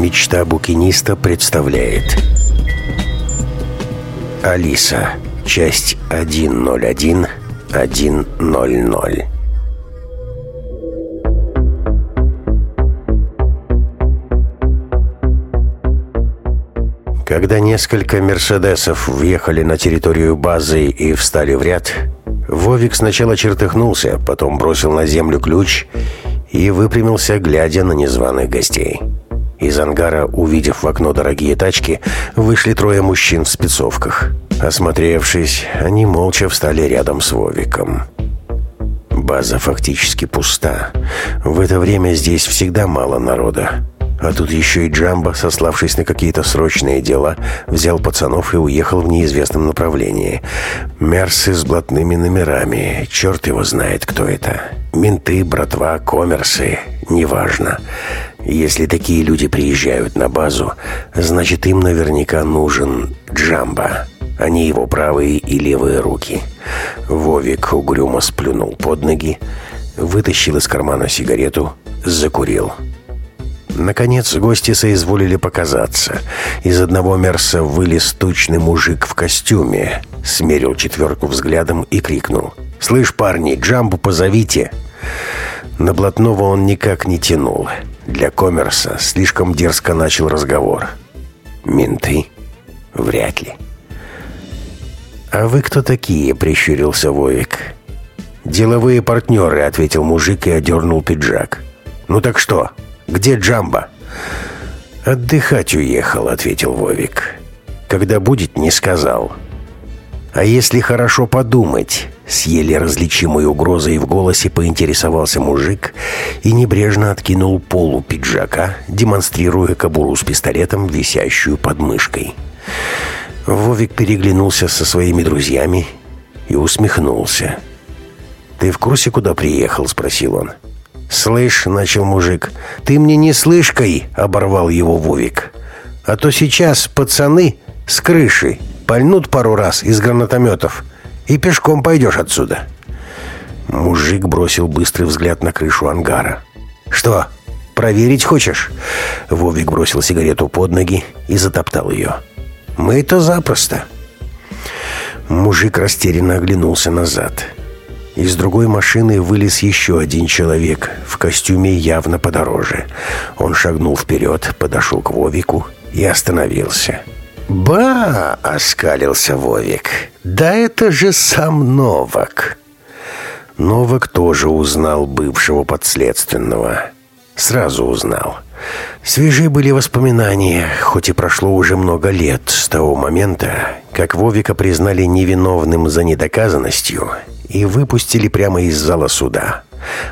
Мечта букиниста представляет Алиса. Часть 101 100 Когда несколько «Мерседесов» въехали на территорию базы и встали в ряд, Вовик сначала чертыхнулся, потом бросил на землю ключ и выпрямился, глядя на незваных гостей. Из ангара, увидев в окно дорогие тачки, вышли трое мужчин в спецовках. Осмотревшись, они молча встали рядом с Вовиком. База фактически пуста. В это время здесь всегда мало народа. А тут еще и Джамбо, сославшись на какие-то срочные дела, взял пацанов и уехал в неизвестном направлении. Мерсы с блатными номерами. Черт его знает, кто это. Менты, братва, коммерсы. Неважно. Если такие люди приезжают на базу, значит им наверняка нужен Джамбо а не его правые и левые руки. Вовик угрюмо сплюнул под ноги, вытащил из кармана сигарету, закурил. Наконец гости соизволили показаться. Из одного мерса вылез тучный мужик в костюме, смерил четверку взглядом и крикнул. «Слышь, парни, Джамбу позовите!» На блатного он никак не тянул. Для коммерса слишком дерзко начал разговор. «Менты? Вряд ли». «А вы кто такие?» — прищурился Вовик. «Деловые партнеры», — ответил мужик и одернул пиджак. «Ну так что?» Где Джамба?» «Отдыхать уехал», — ответил Вовик. «Когда будет, не сказал». «А если хорошо подумать?» С еле различимой угрозой в голосе поинтересовался мужик и небрежно откинул полу пиджака, демонстрируя кобуру с пистолетом, висящую под мышкой. Вовик переглянулся со своими друзьями и усмехнулся. «Ты в курсе, куда приехал?» — спросил он. «Слышь», — начал мужик, — «ты мне не слышкой», — оборвал его Вовик. «А то сейчас пацаны с крыши пальнут пару раз из гранатометов, и пешком пойдешь отсюда». Мужик бросил быстрый взгляд на крышу ангара. «Что, проверить хочешь?» Вовик бросил сигарету под ноги и затоптал ее. «Мы это запросто». Мужик растерянно оглянулся назад. Из другой машины вылез еще один человек в костюме явно подороже. Он шагнул вперед, подошел к Вовику и остановился. «Ба!» — оскалился Вовик. «Да это же сам Новак!» Новак тоже узнал бывшего подследственного. Сразу узнал. Свежи были воспоминания, хоть и прошло уже много лет с того момента, как Вовика признали невиновным за недоказанностью и выпустили прямо из зала суда.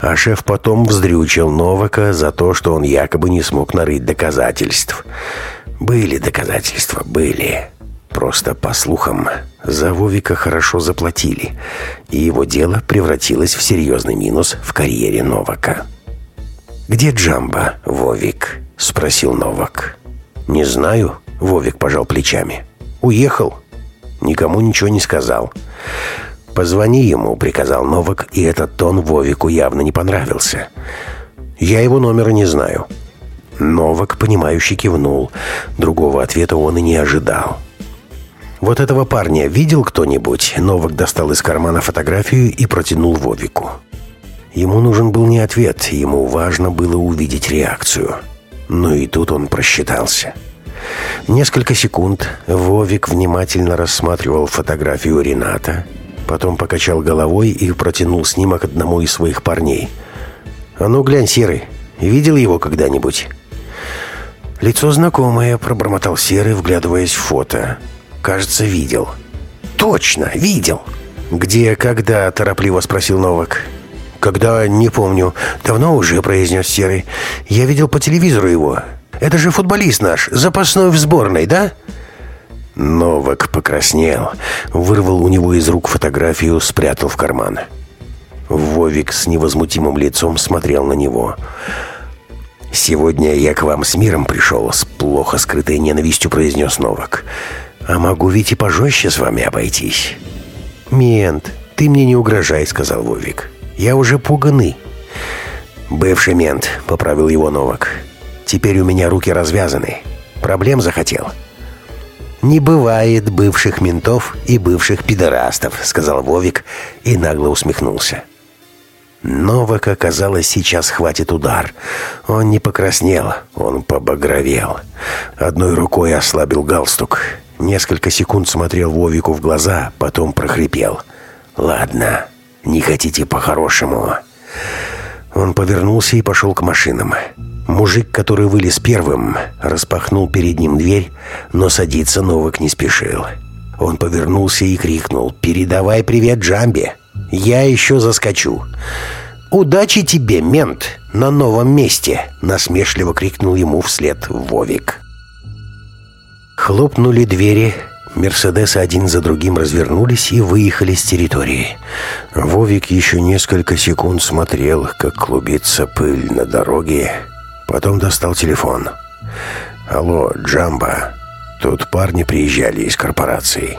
А шеф потом вздрючил Новака за то, что он якобы не смог нарыть доказательств. Были доказательства, были. Просто, по слухам, за Вовика хорошо заплатили, и его дело превратилось в серьезный минус в карьере Новака. «Где Джамба, Вовик?» — спросил Новак. «Не знаю», — Вовик пожал плечами. «Уехал. Никому ничего не сказал. «Позвони ему», — приказал Новак, и этот тон Вовику явно не понравился. «Я его номера не знаю». Новак, понимающе кивнул. Другого ответа он и не ожидал. «Вот этого парня видел кто-нибудь?» Новак достал из кармана фотографию и протянул Вовику. Ему нужен был не ответ, ему важно было увидеть реакцию. Но и тут он просчитался. Несколько секунд Вовик внимательно рассматривал фотографию Рената, Потом покачал головой и протянул снимок одному из своих парней. «А ну, глянь, Серый, видел его когда-нибудь?» «Лицо знакомое», — пробормотал Серый, вглядываясь в фото. «Кажется, видел». «Точно, видел!» «Где, когда?» — торопливо спросил Новак. «Когда? Не помню. Давно уже», — произнес Серый. «Я видел по телевизору его. Это же футболист наш, запасной в сборной, да?» Новак покраснел, вырвал у него из рук фотографию, спрятал в карман. Вовик с невозмутимым лицом смотрел на него. «Сегодня я к вам с миром пришел», — с плохо скрытой ненавистью произнес Новак. «А могу ведь и пожестче с вами обойтись». «Мент, ты мне не угрожай», — сказал Вовик. «Я уже пуганный». «Бывший мент», — поправил его Новак. Теперь у меня руки развязаны. Проблем захотел?» «Не бывает бывших ментов и бывших пидорастов», — сказал Вовик и нагло усмехнулся. Новака, казалось, сейчас хватит удар. Он не покраснел, он побагровел. Одной рукой ослабил галстук. Несколько секунд смотрел Вовику в глаза, потом прохрипел. «Ладно, не хотите по-хорошему». Он повернулся и пошел к машинам. Мужик, который вылез первым, распахнул перед ним дверь, но садиться Новак не спешил. Он повернулся и крикнул «Передавай привет Джамбе! Я еще заскочу!» «Удачи тебе, мент, на новом месте!» насмешливо крикнул ему вслед Вовик. Хлопнули двери, Мерседесы один за другим развернулись и выехали с территории. Вовик еще несколько секунд смотрел, как клубится пыль на дороге, потом достал телефон. «Алло, Джамба, тут парни приезжали из корпорации».